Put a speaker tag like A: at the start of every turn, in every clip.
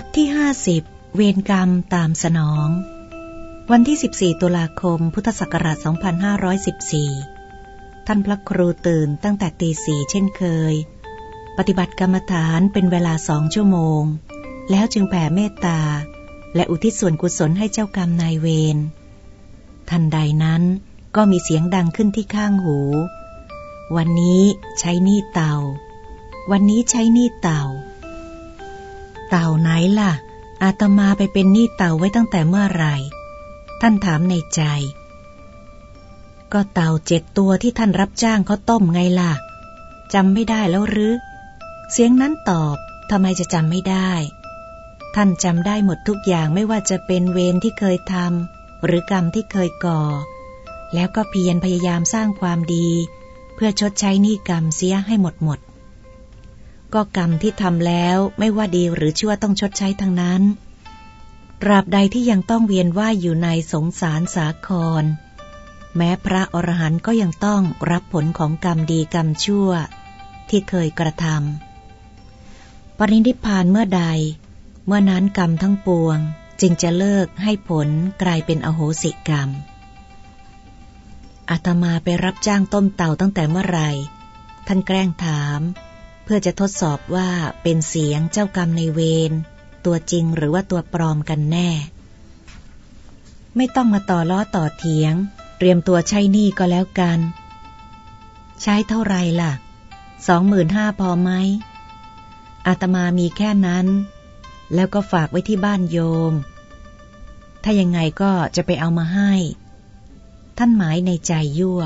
A: บทที่ห้าสิบเวรกรรมตามสนอง วันที่ 14 ตุลาคม พุทธศักราช 2514 ท่านพระครูตื่นตั้งแต่ตีสี่เช่นเคย ปฏิบัติกรรมฐานเป็นเวลาสองชั่วโมง แล้วจึงแผ่เมตตา และอุทิศส่วนกุศลให้เจ้ากรรมนายเวร ทันใดนั้นก็มีเสียงดังขึ้นที่ข้างหู วันนี้ใช้นี่เต่าวันนี้ใช้นี่เต่า เต่าไหนล่ะ อาตมาไปเป็นหนี้เต่าไว้ตั้งแต่เมื่อไหร่ ท่านถามในใจ ก็เต่าเจ็ดตัวที่ท่านรับจ้างเขาต้มไงล่ะจำไม่ได้แล้วหรือ เสียงนั้นตอบทำไมจะจำไม่ได้ ท่านจำได้หมดทุกอย่างไม่ว่าจะเป็นเวรที่เคยทำหรือกรรมที่เคยก่อ แล้วก็เพียรพยายามสร้างความดี เพื่อชดใช้หนี้กรรมเสียให้หมดหมด ก็กรรมที่ทำแล้วไม่ว่าดีหรือชั่วต้องชดใช้ทั้งนั้นตราบใดที่ยังต้องเวียนว่ายอยู่ในสงสารสาคร แม้พระอรหันต์ก็ยังต้องรับผลของกรรมดีกรรมชั่ว ที่เคยกระทำปรินิพานเมื่อใด เมื่อนั้นกรรมทั้งปวงจึงจะเลิกให้ผลกลายเป็นอโหสิกรรมอาตมาไปรับจ้างต้มเต่าตั้งแต่เมื่อไหร่ ท่านแกล้งถาม พื่อจะทดสอบว่าเป็นเสียงเจ้ากรรมในเวรตัวจริงหรือว่าตัวปลอมกันแน่ ไม่ต้องมาต่อล้อต่อเถียง เตรียมตัวใช้หนี้ก็แล้วกัน ใช้เท่าไรล่ะสองหมื่นห้าพอไหมอาตมามีแค่นั้น แล้วก็ฝากไว้ที่บ้านโยม ถ้ายังไงก็จะไปเอามาให้ ท่านหมายในใจยั่ว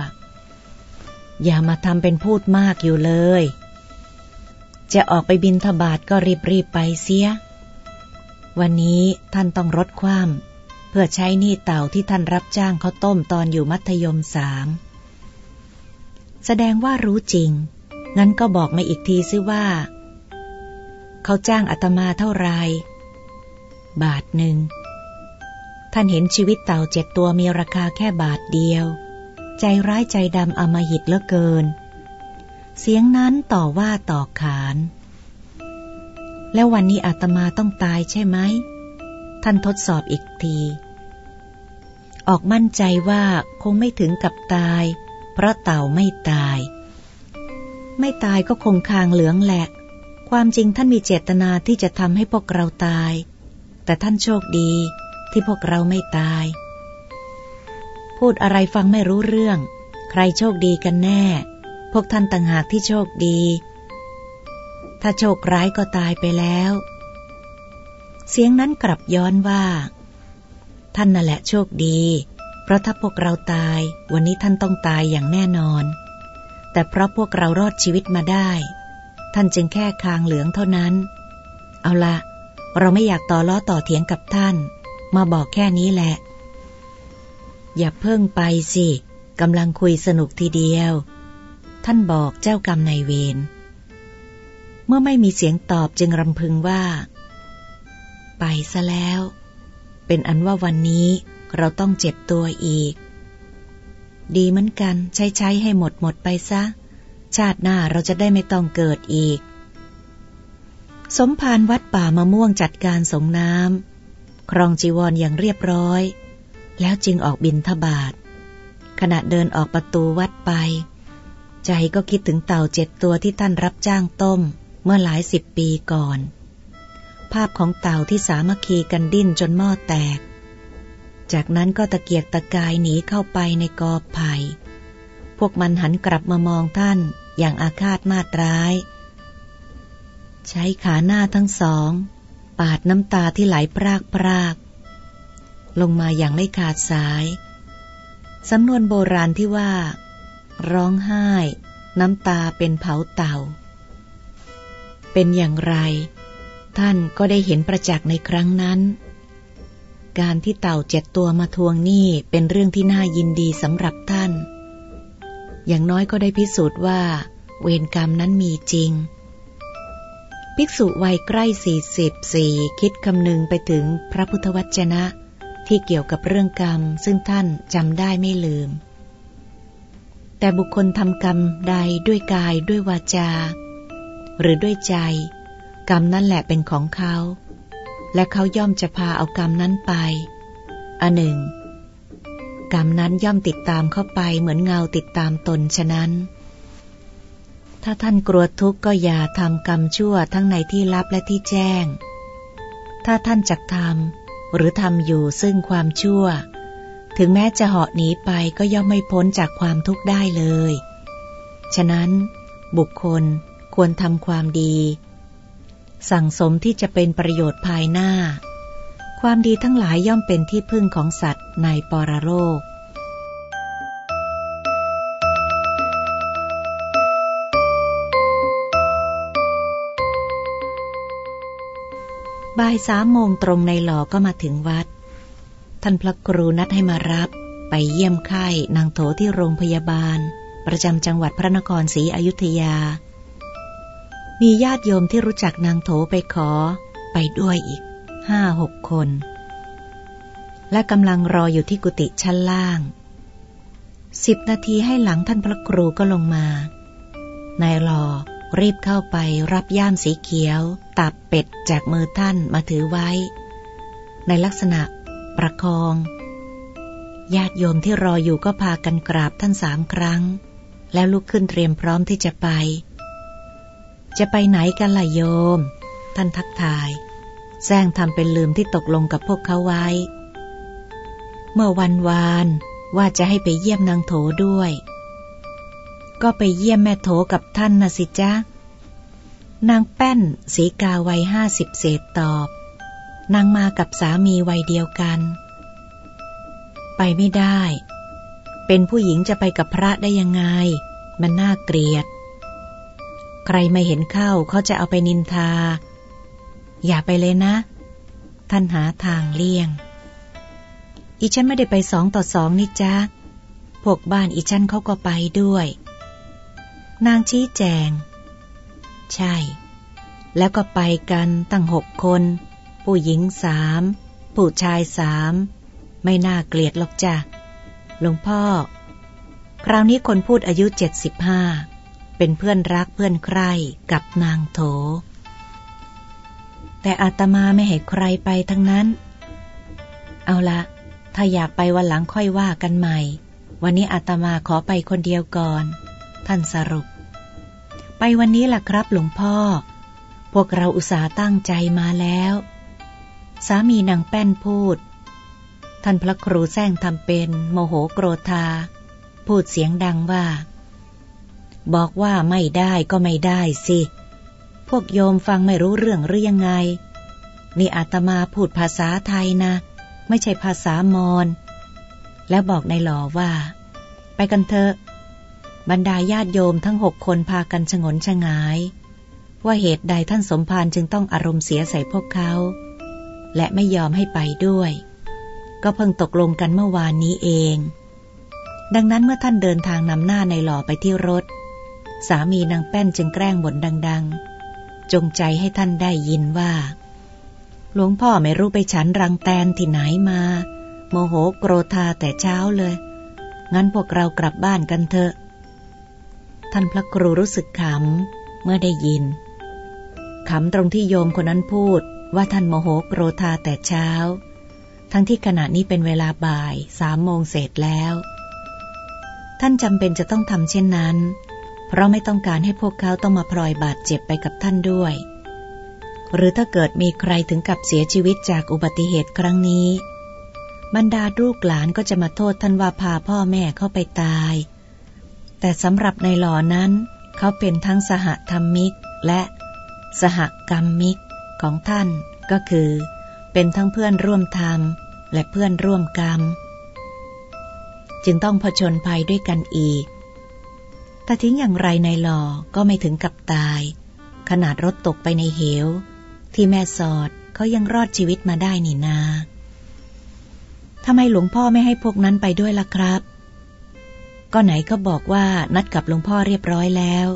A: อย่ามาทำเป็นพูดมากอยู่เลย จะออกไปบินทบาทก็รีบๆไปเสีย วันนี้ท่านต้องรดความเพื่อใช้หนี้เต่าที่ท่านรับจ้างเขาต้มตอนอยู่มัธยมสามแสดงว่ารู้จริง งั้นก็บอกมาอีกทีซิว่า เขาจ้างอาตมาเท่าไร บาทหนึ่ง ท่านเห็นชีวิตเต่าเจ็ดตัวมีราคาแค่บาทเดียว ใจร้ายใจดำอมหิตเหลือเกิน เสียงนั้นต่อว่าต่อขาน แล้ววันนี้อาตมาต้องตายใช่ไหม ท่านทดสอบอีกที ออกมั่นใจว่าคงไม่ถึงกับตาย เพราะเต่าไม่ตาย ไม่ตายก็คงคางเหลืองแหละ ความจริงท่านมีเจตนาที่จะทำให้พวกเราตาย แต่ท่านโชคดีที่พวกเราไม่ตาย พูดอะไรฟังไม่รู้เรื่อง ใครโชคดีกันแน่ พวกท่านต่างหากที่โชคดี ถ้าโชคร้ายก็ตายไปแล้ว เสียงนั้นกลับย้อนว่า ท่านน่ะแหละโชคดี เพราะถ้าพวกเราตายวันนี้ท่านต้องตายอย่างแน่นอน แต่เพราะพวกเรารอดชีวิตมาได้ ท่านจึงแค่คางเหลืองเท่านั้น เอาละเราไม่อยากต่อล้อต่อเถียงกับท่าน มาบอกแค่นี้แหละ อย่าเพิ่งไปสิกำลังคุยสนุกทีเดียว ท่านบอกเจ้ากรรมนายเวร เมื่อไม่มีเสียงตอบจึงรำพึงว่า ไปซะแล้ว เป็นอันว่าวันนี้เราต้องเจ็บตัวอีก ดีเหมือนกัน ใช้ใช้ให้หมดหมดไปซะ ชาติหน้าเราจะได้ไม่ต้องเกิดอีก สมภารวัดป่ามะม่วงจัดการสงน้ำครองจีวรออย่างเรียบร้อย แล้วจึงออกบินทบาทขณะเดินออกประตูวัดไป ใจก็คิดถึงเต่าเจ็ดตัวที่ท่านรับจ้างต้ม เมื่อหลายสิบปีก่อน ภาพของเต่าที่สามัคคีกันดิ้นจนหม้อแตก จากนั้นก็ตะเกียกตะกายหนีเข้าไปในกอไผ่พวกมันหันกลับมามองท่านอย่างอาฆาตมาตร้าย ใช้ขาหน้าทั้งสอง ปาดน้ำตาที่ไหลพรากพรากลงมาอย่างไม่ขาดสาย สำนวนโบราณที่ว่า ร้องไห้ น้ำตาเป็นเผาเต่า เป็นอย่างไร ท่านก็ได้เห็นประจักษ์ในครั้งนั้น การที่เต่าเจ็ดตัวมาทวงหนี้เป็นเรื่องที่น่ายินดีสำหรับท่าน อย่างน้อยก็ได้พิสูจน์ว่า เวรกรรมนั้นมีจริง ภิกษุวัยใกล้สี่สิบสี่คิดคำนึงไปถึงพระพุทธวจนะที่เกี่ยวกับเรื่องกรรมซึ่งท่านจำได้ไม่ลืม แต่บุคคลทำกรรมใดด้วยกายด้วยวาจา หรือด้วยใจ กรรมนั่นแหละเป็นของเขา และเขาย่อมจะพาเอากรรมนั้นไปอันหนึ่ง กรรมนั้นย่อมติดตามเข้าไปเหมือนเงาติดตามตนฉะนั้น ถ้าท่านกลัวทุกข์ก็อย่าทำกรรมชั่วทั้งในที่ลับและที่แจ้ง ถ้าท่านจักทำหรือทำอยู่ซึ่งความชั่ว ถึงแม้จะเหาะหนีไปก็ย่อมไม่พ้นจากความทุกข์ได้เลย ฉะนั้น บุคคลควรทำความดี สั่งสมที่จะเป็นประโยชน์ภายหน้า ความดีทั้งหลายย่อมเป็นที่พึ่งของสัตว์ในปรโลกบ่ายสามโมงตรงในหล่อก็มาถึงวัด ท่านพระครูนัดให้มารับ ไปเยี่ยมไข้นางโถที่โรงพยาบาล ประจำจังหวัดพระนครศรีอยุธยา มีญาติโยมที่รู้จักนางโถไปขอ ไปด้วยอีกห้าหกคน และกำลังรออยู่ที่กุฏิชั้นล่างสิบนาทีให้หลังท่านพระครูก็ลงมา นายหล่อรีบเข้าไปรับย่ามสีเขียว ตับเป็ดจากมือท่านมาถือไว้ ในลักษณะ ประคอง ญาติโยมที่รออยู่ก็พากันกราบท่านสามครั้ง แล้วลุกขึ้นเตรียมพร้อมที่จะไป จะไปไหนกันล่ะโยม ท่านทักทายแซงทำเป็นลืมที่ตกลงกับพวกเขาไว้ เมื่อวันวานว่าจะให้ไปเยี่ยมนางโถด้วย ก็ไปเยี่ยมแม่โถกับท่านนะสิจ๊ะนางแป้นสีกาวัยห้าสิบเศษตอบ นางมากับสามีวัยเดียวกัน ไปไม่ได้ เป็นผู้หญิงจะไปกับพระได้ยังไง มันน่าเกลียด ใครไม่เห็นเข้าเขาจะเอาไปนินทา อย่าไปเลยนะ ท่านหาทางเลี่ยง อีฉันไม่ได้ไปสองต่อสองนี่จ๊ะพวกบ้านอีฉันเขาก็ไปด้วย นางชี้แจง ใช่ แล้วก็ไปกันตั้งหกคน ผู้หญิงสามผู้ชายสามไม่น่าเกลียดหรอกจ้ะหลวงพ่อ คราวนี้คนพูดอายุเจ็ดสิบห้าเป็นเพื่อนรักเพื่อนใครกับนางโถ แต่อาตมาไม่ให้ใครไปทั้งนั้น เอาละถ้าอยากไปวันหลังค่อยว่ากันใหม่ วันนี้อาตมาขอไปคนเดียวก่อน ท่านสรุป ไปวันนี้ล่ะครับหลวงพ่อ พวกเราอุตส่าห์ตั้งใจมาแล้ว สามีนางแป้นพูด ท่านพระครูแซงทำเป็น โมโหโกรธา พูดเสียงดังว่า บอกว่าไม่ได้ก็ไม่ได้สิ พวกโยมฟังไม่รู้เรื่องหรือยังไง นี่อาตมาพูดภาษาไทยนะ ไม่ใช่ภาษามอญแล้วบอกในหลอว่า ไปกันเถอะบรรดาญาติโยมทั้งหกคนพากันชงนชงาย ว่าเหตุใดท่านสมภารจึงต้องอารมณ์เสียใส่พวกเขา และไม่ยอมให้ไปด้วย ก็เพิ่งตกลงกันเมื่อวานนี้เอง ดังนั้นเมื่อท่านเดินทางนำหน้าในหล่อไปที่รถ สามีนางแป้นจึงแกล้งบ่นดัง ๆ จงใจให้ท่านได้ยินว่า หลวงพ่อไม่รู้ไปฉันรังแตนที่ไหนมา โมโหโกรธาแต่เช้าเลย งั้นพวกเรากลับบ้านกันเถอะ ท่านพระครูรู้สึกขำเมื่อได้ยินขำตรงที่โยมคนนั้นพูด ว่าท่านโมโหโกรธาแต่เช้า ทั้งที่ขณะนี้เป็นเวลาบ่ายสามโมงเศษแล้ว ท่านจำเป็นจะต้องทำเช่นนั้น เพราะไม่ต้องการให้พวกเขาต้องมาพลอยบาดเจ็บไปกับท่านด้วย หรือถ้าเกิดมีใครถึงกับเสียชีวิตจากอุบัติเหตุครั้งนี้ บรรดาลูกหลานก็จะมาโทษท่านว่าพาพ่อแม่เข้าไปตาย แต่สำหรับในหล่อนั้น เขาเป็นทั้งสหธรรมิกและสหกรรมมิก ของท่านก็คือ เป็นทั้งเพื่อนร่วมธรรมและเพื่อนร่วมกรรม จึงต้องผชนภัยด้วยกันอีก แต่ทิ้งอย่างไรในหล่อก็ไม่ถึงกับตาย ขนาดรถตกไปในเหว ที่แม่สอดเขายังรอดชีวิตมาได้นี่นาทำไมหลวงพ่อไม่ให้พวกนั้นไปด้วยล่ะครับ ก็ไหนก็บอกว่านัดกับหลวงพ่อเรียบร้อยแล้ว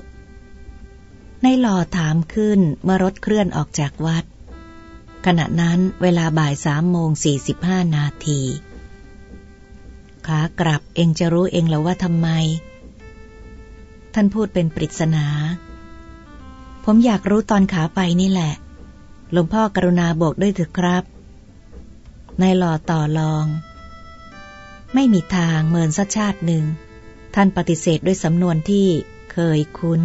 A: ในหล่อถามขึ้นเมื่อรถเคลื่อนออกจากวัด ขณะนั้นเวลาบ่ายสามโมงสี่สิบห้านาทีขากลับเองจะรู้เองแล้วว่าทำไม ท่านพูดเป็นปริศนา ผมอยากรู้ตอนขาไปนี่แหละ หลวงพ่อกรุณาบอกด้วยเถอะครับ นายหล่อต่อรอง ไม่มีทางเมินสัชาติหนึ่ง ท่านปฏิเสธด้วยสำนวนที่เคยคุ้น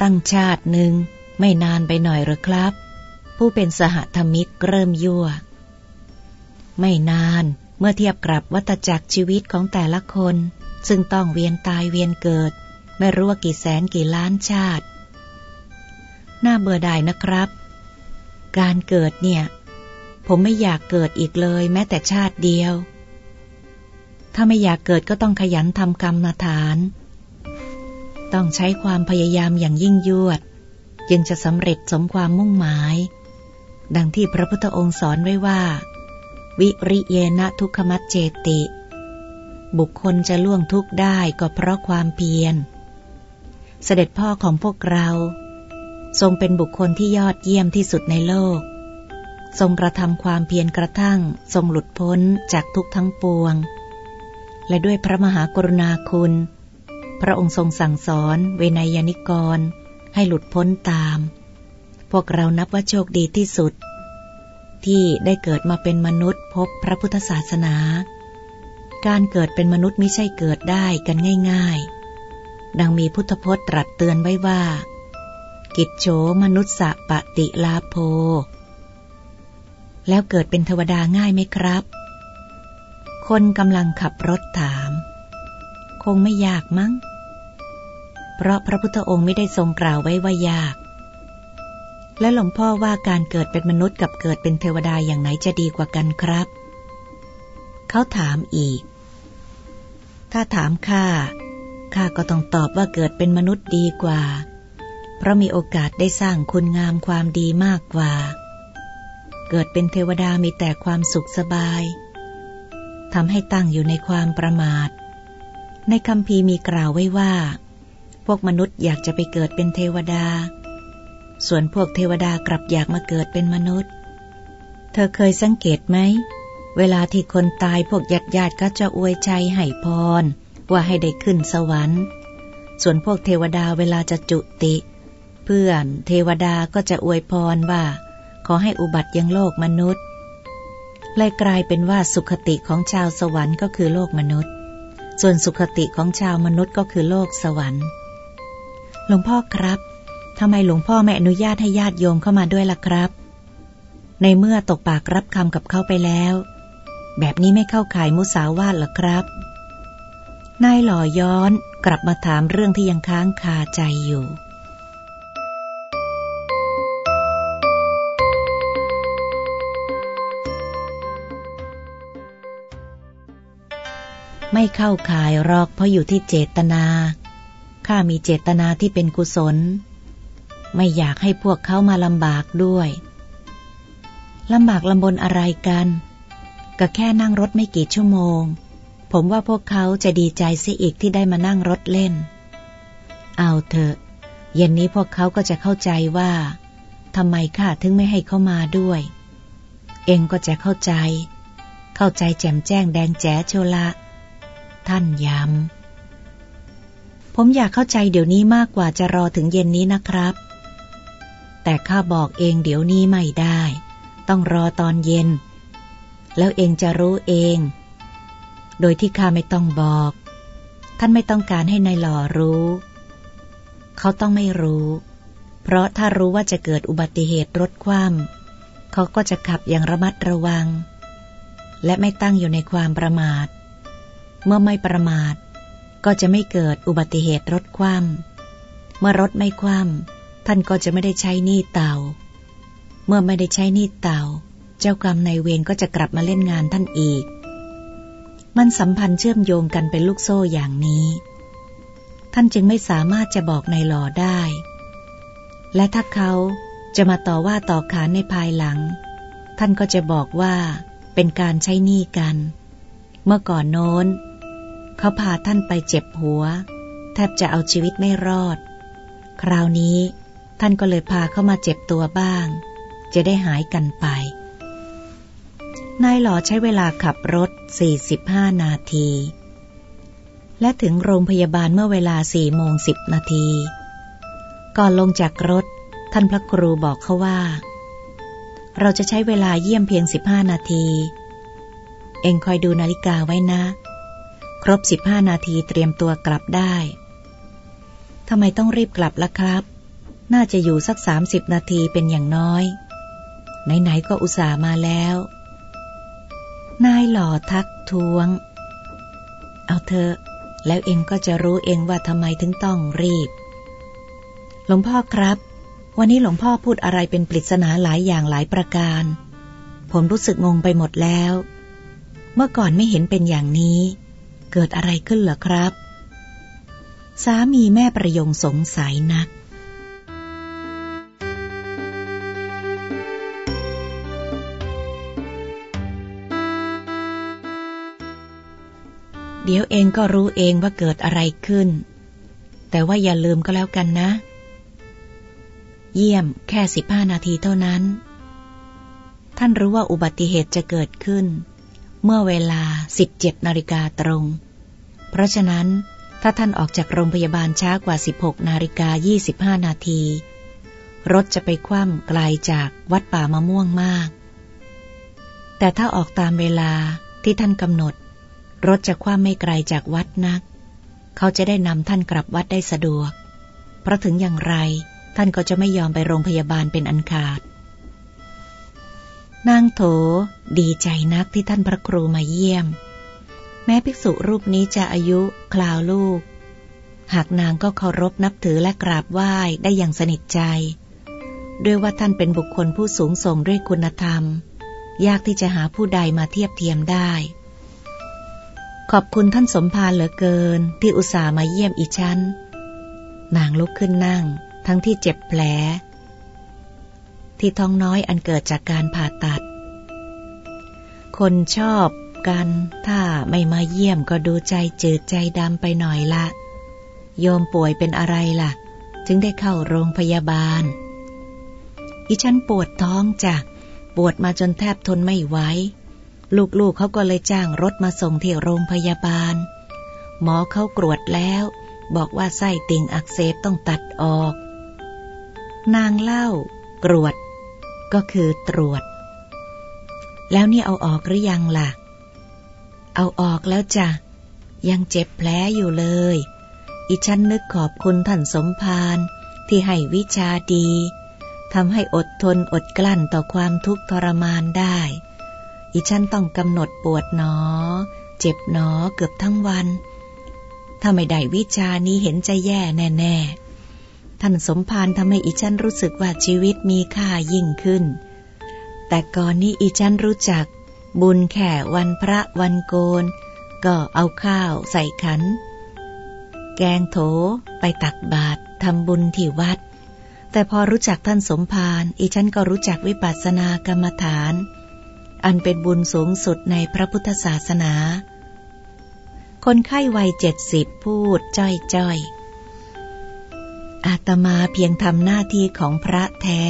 A: ตั้งชาติหนึ่งไม่นานไปหน่อยหรือครับ ผู้เป็นสหธรรมิกเริ่มยั่ว ไม่นานเมื่อเทียบกับวัตจักรชีวิตของแต่ละคน ซึ่งต้องเวียนตายเวียนเกิด ไม่รู้ว่ากี่แสนกี่ล้านชาติ น่าเบื่อดายนะครับ การเกิดเนี่ย ผมไม่อยากเกิดอีกเลยแม้แต่ชาติเดียว ถ้าไม่อยากเกิดก็ต้องขยันทำกรรมฐาน ต้องใช้ความพยายามอย่างยิ่งยวด จึงจะสำเร็จสมความมุ่งหมาย ดังที่พระพุทธองค์สอนไว้ว่า วิริเยนะทุกขมัจเจติ บุคคลจะล่วงทุกข์ได้ก็เพราะความเพียร เสด็จพ่อของพวกเรา ทรงเป็นบุคคลที่ยอดเยี่ยมที่สุดในโลก ทรงกระทำความเพียรกระทั่ง ทรงหลุดพ้นจากทุกทั้งปวง และด้วยพระมหากรุณาคุณ พระองค์ทรงสั่งสอนเวนยนิกร ให้หลุดพ้นตาม พวกเรานับว่าโชคดีที่สุด ที่ได้เกิดมาเป็นมนุษย์พบพระพุทธศาสนา การเกิดเป็นมนุษย์ไม่ใช่เกิดได้กันง่าย ๆ ดังมีพุทธพจน์ตรัสเตือนไว้ว่า กิจโฉมนุษสะปฏิลาโภแล้วเกิดเป็นเทวดาง่ายไหมครับ คนกำลังขับรถถามคงไม่ยากมั้ง เพราะพระพุทธองค์ไม่ได้ทรงกล่าวไว้ว่ายาก และหลวงพ่อว่าการเกิดเป็นมนุษย์กับเกิดเป็นเทวดาอย่างไหนจะดีกว่ากันครับ เขาถามอีก ถ้าถามข้าข้าก็ต้องตอบว่าเกิดเป็นมนุษย์ดีกว่า เพราะมีโอกาสได้สร้างคุณงามความดีมากกว่า เกิดเป็นเทวดามีแต่ความสุขสบายทำให้ตั้งอยู่ในความประมาท ในคำพีมีกล่าวไว้ว่า พวกมนุษย์อยากจะไปเกิดเป็นเทวดา ส่วนพวกเทวดากลับอยากมาเกิดเป็นมนุษย์ เธอเคยสังเกตไหม เวลาที่คนตายพวกญาติญาติก็จะอวยใจให้พร ว่าให้ได้ขึ้นสวรรค์ ส่วนพวกเทวดาเวลาจะจุติ เพื่อนเทวดาก็จะอวยพรว่า ขอให้อุบัติยังโลกมนุษย์เลยกลายเป็นว่าสุขติของชาวสวรรค์ก็คือโลกมนุษย์ ส่วนสุขติของชาวมนุษย์ก็คือโลกสวรรค์ หลวงพ่อครับทำไมหลวงพ่อไม่อนุญาตให้ญาติโยมเข้ามาด้วยล่ะครับ ในเมื่อตกปากรับคำกับเขาไปแล้ว แบบนี้ไม่เข้าข่ายมุสาวาทหรอครับ นายหล่อย้อนกลับมาถามเรื่องที่ยังค้างคาใจอยู่ไม่เข้าข่ายรอกเพราะอยู่ที่เจตนา ข้ามีเจตนาที่เป็นกุศล ไม่อยากให้พวกเขามาลำบากด้วยลำบากลำบนอะไรกัน ก็แค่นั่งรถไม่กี่ชั่วโมง ผมว่าพวกเขาจะดีใจเสียอีกที่ได้มานั่งรถเล่น เอาเถอะ เย็นนี้พวกเขาก็จะเข้าใจว่าทำไมข้าถึงไม่ให้เขามาด้วย เองก็จะเข้าใจ เข้าใจแจ่มแจ้งแดงแจ๋โชละ ท่านย้ำ ผมอยากเข้าใจเดี๋ยวนี้มากกว่าจะรอถึงเย็นนี้นะครับ แต่ข้าบอกเองเดี๋ยวนี้ไม่ได้ ต้องรอตอนเย็น แล้วเองจะรู้เอง โดยที่ข้าไม่ต้องบอก ท่านไม่ต้องการให้ในายหล่อรู้ เขาต้องไม่รู้ เพราะถ้ารู้ว่าจะเกิดอุบัติเหตุรถคว่ำเขาก็จะขับอย่างระมัดระวัง และไม่ตั้งอยู่ในความประมาท เมื่อไม่ประมาท ก็จะไม่เกิดอุบัติเหตุรถคว่ำเมื่อรถไม่คว่ำท่านก็จะไม่ได้ใช้หนี้เต่าเมื่อไม่ได้ใช้หนี้เต่าเจ้ากรรมนายเวรก็จะกลับมาเล่นงานท่านอีก มันสัมพันธ์เชื่อมโยงกันเป็นลูกโซ่อย่างนี้ ท่านจึงไม่สามารถจะบอกนายหล่อได้ และถ้าเขาจะมาต่อว่าต่อขานในภายหลัง ท่านก็จะบอกว่าเป็นการใช้หนี้กัน เมื่อก่อนโน้น เขาพาท่านไปเจ็บหัว แทบจะเอาชีวิตไม่รอด คราวนี้ท่านก็เลยพาเข้ามาเจ็บตัวบ้าง จะได้หายกันไป นายหล่อใช้เวลาขับรถ 45 นาที และถึงโรงพยาบาลเมื่อเวลา4โมง10 นาที ก่อนลงจากรถ ท่านพระครูบอกเขาว่า เราจะใช้เวลาเยี่ยมเพียงสิบห้านาที เองคอยดูนาฬิกาไว้นะ ครบสิบห้านาทีเตรียมตัวกลับได้ทำไมต้องรีบกลับล่ะครับ น่าจะอยู่สักสามสิบนาทีเป็นอย่างน้อย ไหนๆก็อุตส่าห์มาแล้ว นายหล่อทักท้วง เอาเถอะ แล้วเองก็จะรู้เองว่าทำไมถึงต้องรีบ หลวงพ่อครับ วันนี้หลวงพ่อพูดอะไรเป็นปริศนาหลายอย่างหลายประการ ผมรู้สึกงงไปหมดแล้ว เมื่อก่อนไม่เห็นเป็นอย่างนี้ เกิดอะไรขึ้นเหรอครับ สามีแม่ประยงสงสัยนัก เดี๋ยวเองก็รู้เองว่าเกิดอะไรขึ้น แต่ว่าอย่าลืมก็แล้วกันนะ เยี่ยมแค่สิบห้านาทีเท่านั้น ท่านรู้ว่าอุบัติเหตุจะเกิดขึ้น เมื่อเวลาสิบเจ็ดนาฬิกาตรง เพราะฉะนั้น ถ้าท่านออกจากโรงพยาบาลช้ากว่า 16นาฬิกา25นาที รถจะไปคว่ำไกลจากวัดป่ามะม่วงมาก แต่ถ้าออกตามเวลาที่ท่านกำหนด รถจะคว่ำไม่ไกลจากวัดนัก เขาจะได้นำท่านกลับวัดได้สะดวก เพราะถึงอย่างไรท่านก็จะไม่ยอมไปโรงพยาบาลเป็นอันขาด นางโถดีใจนักที่ท่านพระครูมาเยี่ยม แม้ภิกษุรูปนี้จะอายุคลาวลูก หากนางก็เคารพนับถือและกราบไหว้ได้อย่างสนิทใจ ด้วยว่าท่านเป็นบุคคลผู้สูงส่งด้วยคุณธรรม ยากที่จะหาผู้ใดมาเทียบเทียมได้ ขอบคุณท่านสมภารเหลือเกินที่อุตส่าห์มาเยี่ยมอีฉันนางลุกขึ้นนั่ง ทั้งที่เจ็บแผล ที่ท้องน้อยอันเกิดจากการผ่าตัด คนชอบกัน ถ้าไม่มาเยี่ยมก็ดูใจจืดใจดำไปหน่อยละ โยมป่วยเป็นอะไรละ่ะ จึงได้เข้าโรงพยาบาล อีฉันปวดท้องจ้ะ ปวดมาจนแทบทนไม่ไหว ลูกๆเขาก็เลยจ้างรถมาส่งที่โรงพยาบาล หมอเขากรวดแล้ว บอกว่าไส้ติ่งอักเสบต้องตัดออก นางเล่ากรวด ก็คือตรวจ แล้วนี่เอาออกหรือยังล่ะ เอาออกแล้วจ้ะ ยังเจ็บแผลอยู่เลย อีฉันนึกขอบคุณท่านสมภารที่ให้วิชาดีทำให้อดทนอดกลั้นต่อความทุกข์ทรมานได้ อีฉันต้องกำหนดปวดหนอ เจ็บหนอเกือบทั้งวัน ถ้าไม่ได้วิชานี้เห็นจะแย่แน่ ๆ ท่านสมภารทำให้อีฉันรู้สึกว่าชีวิตมีค่ายิ่งขึ้น แต่ก่อนนี้อีฉันรู้จัก บุญแข่วันพระวันโกน ก็เอาข้าวใส่ขัน แกงโถ ไปตักบาตรทำบุญที่วัด แต่พอรู้จักท่านสมภารอีฉันก็รู้จักวิปัสสนากรรมฐาน อันเป็นบุญสูงสุดในพระพุทธศาสนา คนไข้วัยเจ็ดสิบพูดจ้อยจ้ อาตมาเพียงทำหน้าที่ของพระแท้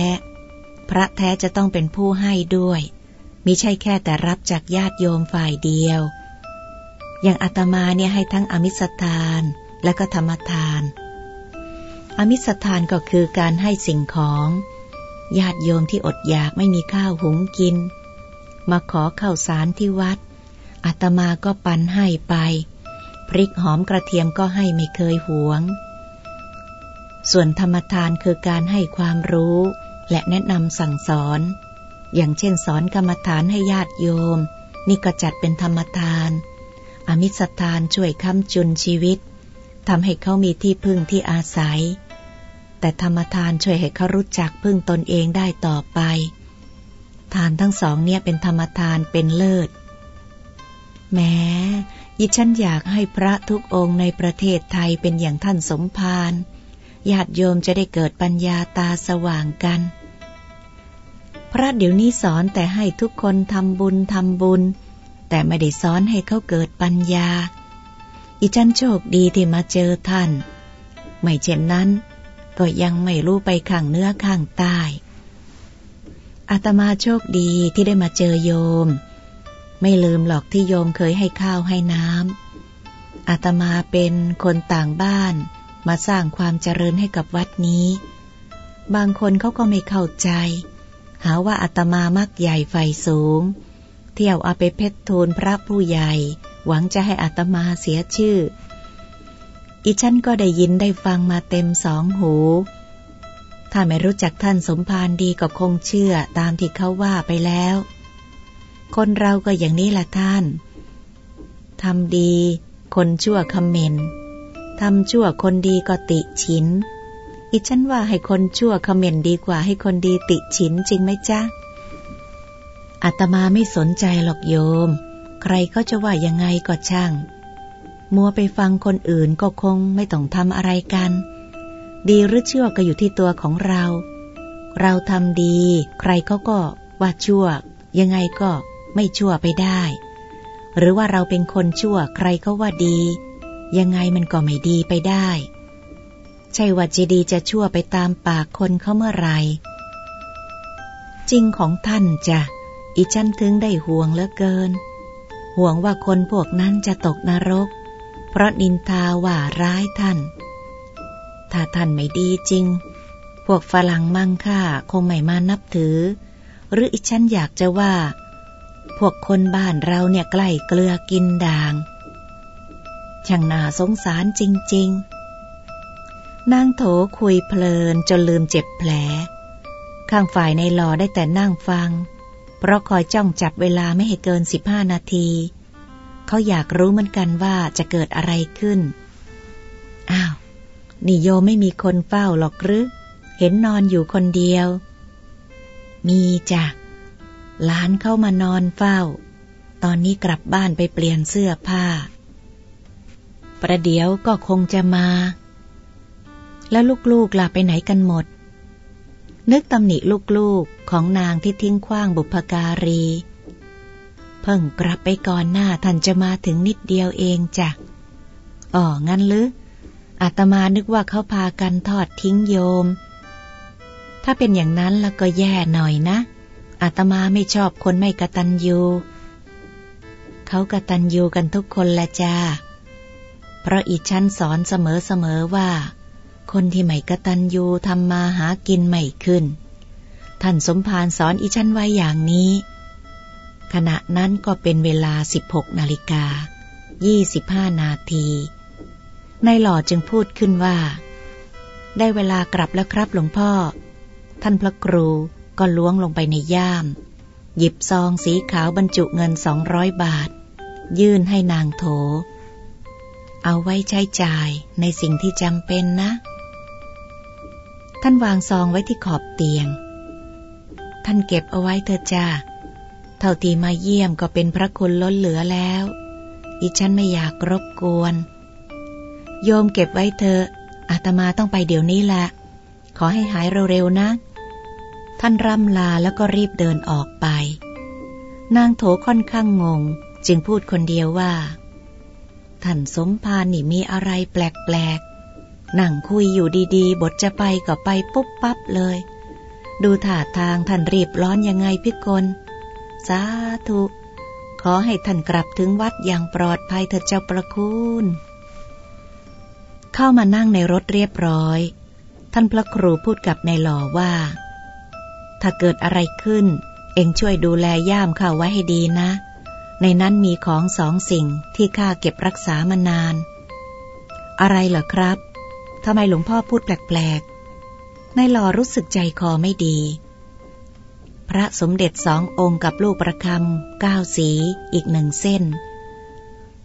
A: พระแท้จะต้องเป็นผู้ให้ด้วยมิใช่แค่แต่รับจากญาติโยมฝ่ายเดียว อย่างอาตมาเนี่ยให้ทั้งอมิสทานและก็ธรรมทาน อมิสทานก็คือการให้สิ่งของ ญาติโยมที่อดอยากไม่มีข้าวหุงกิน มาขอข้าวสารที่วัดอาตมาก็ปันให้ไป พริกหอมกระเทียมก็ให้ไม่เคยหวง ส่วนธรรมทานคือการให้ความรู้ และแนะนำสั่งสอน อย่างเช่นสอนกรรมฐานให้ญาติโยม นี่ก็จัดเป็นธรรมทาน อมิสทานช่วยค้ำจุนชีวิตทำให้เขามีที่พึ่งที่อาศัย แต่ธรรมทานช่วยให้เขารู้จักพึ่งตนเองได้ต่อไป ทานทั้งสองเนี่ยเป็นธรรมทานเป็นเลิศแม้ยิฉันอยากให้พระทุกองค์ในประเทศไทยเป็นอย่างท่านสมภาร ญาติโยมจะได้เกิดปัญญาตาสว่างกัน พระเดี๋ยวนี้สอนแต่ให้ทุกคนทำบุญทำบุญ แต่ไม่ได้สอนให้เขาเกิดปัญญา อีฉันโชคดีที่มาเจอท่าน ไม่เช่นนั้น ก็ยังไม่รู้ไปข้างเนื้อข้างใต้อาตมาโชคดีที่ได้มาเจอโยม ไม่ลืมหรอกที่โยมเคยให้ข้าวให้น้ำอาตมาเป็นคนต่างบ้าน มาสร้างความเจริญให้กับวัดนี้ บางคนเขาก็ไม่เข้าใจ หาว่าอาตมามักใหญ่ไฟสูง เที่ยวเอาไปเพชรทูลพระผู้ใหญ่ หวังจะให้อาตมาเสียชื่อ อีฉันก็ได้ยินได้ฟังมาเต็มสองหู ถ้าไม่รู้จักท่านสมภารดีก็คงเชื่อตามที่เขาว่าไปแล้ว คนเราก็อย่างนี้ละท่านทำดี คนชั่วคำเมน ทำชั่วคนดีก็ติฉิน อีฉันว่าให้คนชั่วคอมเมนต์ดีกว่าให้คนดีติฉินจริงไหมจ๊ะอาตมาไม่สนใจหรอกโยม ใครก็จะว่ายังไงก็ช่าง มัวไปฟังคนอื่นก็คงไม่ต้องทำอะไรกัน ดีหรือชั่วก็อยู่ที่ตัวของเรา เราทำดี ใครเขาก็ว่าชั่ว ยังไงก็ไม่ชั่วไปได้ หรือว่าเราเป็นคนชั่วใครก็ว่าดี ยังไงมันก็ไม่ดีไปได้ ใช่ว่าจะดีจะชั่วไปตามปากคนเขาเมื่อไร จริงของท่านจ้ะอีฉันถึงได้ห่วงเหลือเกิน ห่วงว่าคนพวกนั้นจะตกนรก เพราะนินทาว่าร้ายท่าน ถ้าท่านไม่ดีจริง พวกฝรั่งมั่งค่าคงไม่มานับถือ หรืออีฉันอยากจะว่า พวกคนบ้านเราเนี่ยใกล้เกลือกินด่าง ช่างน่าสงสารจริง ๆ นางโถคุยเพลินจนลืมเจ็บแผล ข้างฝ่ายในหลอได้แต่นั่งฟัง เพราะคอยจ้องจับเวลาไม่ให้เกินสิบห้านาที เขาอยากรู้เหมือนกันว่าจะเกิดอะไรขึ้น อ้าวนิโยไม่มีคนเฝ้าหรอกหรือเห็นนอนอยู่คนเดียว มีจ้ะหลานเข้ามานอนเฝ้า ตอนนี้กลับบ้านไปเปลี่ยนเสื้อผ้า ประเดี๋ยวก็คงจะมา แล้วลูกๆล่ะไปไหนกันหมด นึกตำหนิลูกๆของนางที่ทิ้งขว้างบุพการี เพิ่งกลับไปก่อนหน้าท่านจะมาถึงนิดเดียวเองจ้ะอ๋องั้นหรืออาตมานึกว่าเขาพากันทอดทิ้งโยม ถ้าเป็นอย่างนั้นแล้วก็แย่หน่อยนะ อาตมาไม่ชอบคนไม่กระตันยูเขากระตันยูกันทุกคนละจ้า เพราะอีชั้นสอนเสมอๆว่า คนที่ไม่กระตันยูทำมาหากินไม่ขึ้น ท่านสมภารสอนอีฉันไว้อย่างนี้ ขณะนั้นก็เป็นเวลา 16นาฬิกา25 นาทีนายหล่อจึงพูดขึ้นว่า ได้เวลากลับแล้วครับหลวงพ่อ ท่านพระครูก็ล้วงลงไปในย่าม หยิบซองสีขาวบรรจุเงินสองร้อยบาท ยื่นให้นางโถ เอาไว้ใช้จ่ายในสิ่งที่จำเป็นนะ ท่านวางซองไว้ที่ขอบเตียง ท่านเก็บเอาไว้เถอะจ้า เท่าที่มาเยี่ยมก็เป็นพระคุณล้นเหลือแล้ว อีฉันไม่อยากรบกวน โยมเก็บไว้เถอะ อาตมาต้องไปเดี๋ยวนี้แหละ ขอให้หายเร็วๆนะ ท่านร่ำลาแล้วก็รีบเดินออกไป นางโถค่อนข้างงง จึงพูดคนเดียวว่า ท่านสมภารนี่มีอะไรแปลกๆ นั่งคุยอยู่ดีๆ บทจะไปก็ไปปุ๊บปั๊บเลย ดูท่าทางท่านรีบร้อนยังไงพิกลสาธุ ขอให้ท่านกลับถึงวัดอย่างปลอดภัยเถิดเจ้าประคุณเข้ามานั่งในรถเรียบร้อย ท่านพระครูพูดกับนายหล่อว่า ถ้าเกิดอะไรขึ้น เองช่วยดูแลย่ามข้าไว้ให้ดีนะ ในนั้นมีของสองสิ่งที่ข้าเก็บรักษามานาน อะไรเหรอครับทำไมหลวงพ่อพูดแปลกๆในหลอรู้สึกใจคอไม่ดี พระสมเด็จสององค์กับลูกประคำเก้าสีอีกหนึ่งเส้น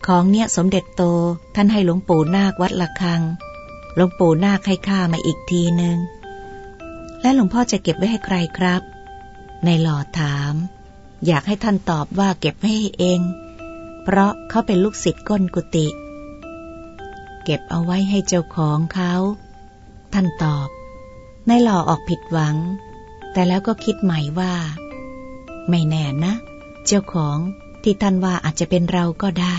A: ของเนี้ยสมเด็จโตท่านให้หลวงปู่นาควัดละคัง หลวงปู่นาคให้ข้ามาอีกทีหนึ่งและหลวงพ่อจะเก็บไว้ให้ใครครับในหลอถาม อยากให้ท่านตอบว่าเก็บไว้ให้เอง เพราะเขาเป็นลูกศิษย์ก้นกุฏิเก็บเอาไว้ให้เจ้าของเขา ท่านตอบนายหล่อออกผิดหวัง แต่แล้วก็คิดใหม่ว่า ไม่แน่นะ เจ้าของที่ท่านว่าอาจจะเป็นเราก็ได้